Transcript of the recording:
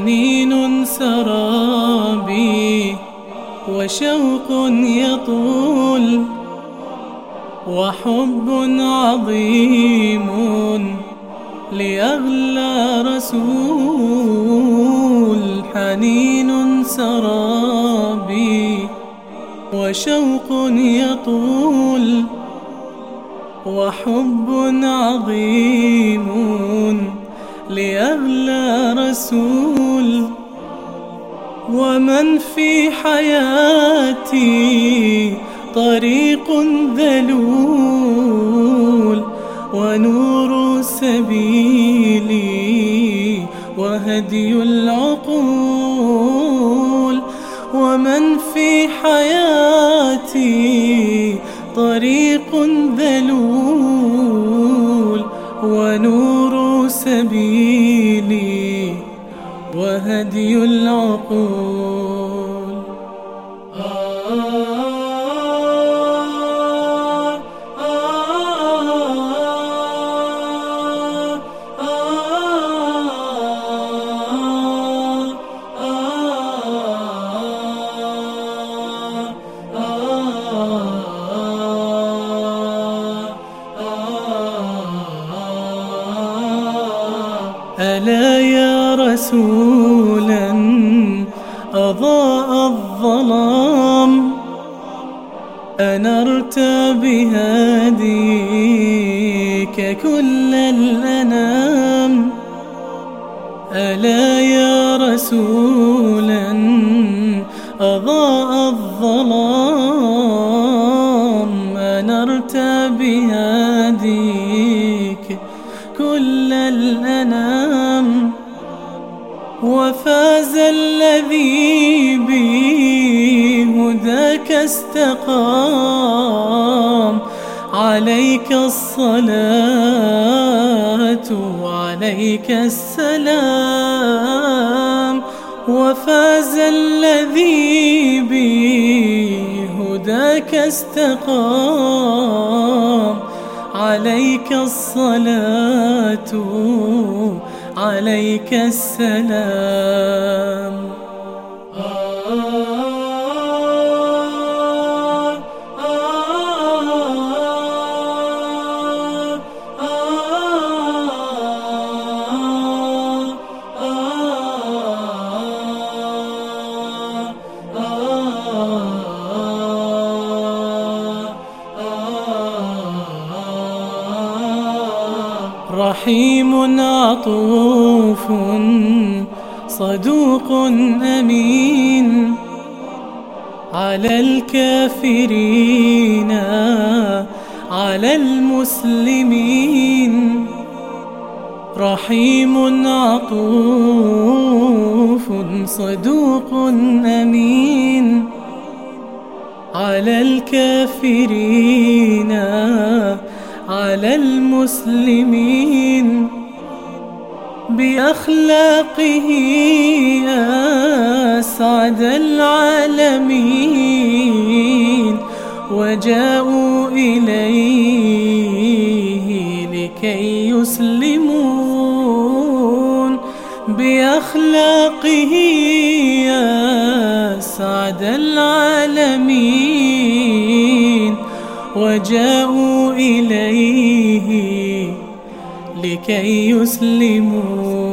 حنين سرابي وشوق يطول وحب عظيم لأغلى رسول. حنين سرابي وشوق يطول وحب عظيم لأغلى رسول ومن في حياتي طريق ذلول ونور سبيلي وهدي العقول ومن في حياتي طريق ذلول ونور سبيلي وهدي العقول. ألا يا رسولا أضاء الظلام أنرت بهديك كل الأنام ألا يا رسولا أضاء الظلام أنرت بهديك كل الأنام وفاز الذي بهداك استقام. عليك الصلاة وعليك السلام. وفاز الذي بهداك استقام. عليك الصلاة عليك السلام. رحيم عطوف صدوق أمين. على الكافرين على المسلمين. رحيم عطوف صدوق أمين. على الكافرين على المسلمين بأخلاقه أسعد العالمين وجاءوا إليه لكي يسلمون بأخلاقه أسعد العالمين وجاءوا إليه لكي يسلموا.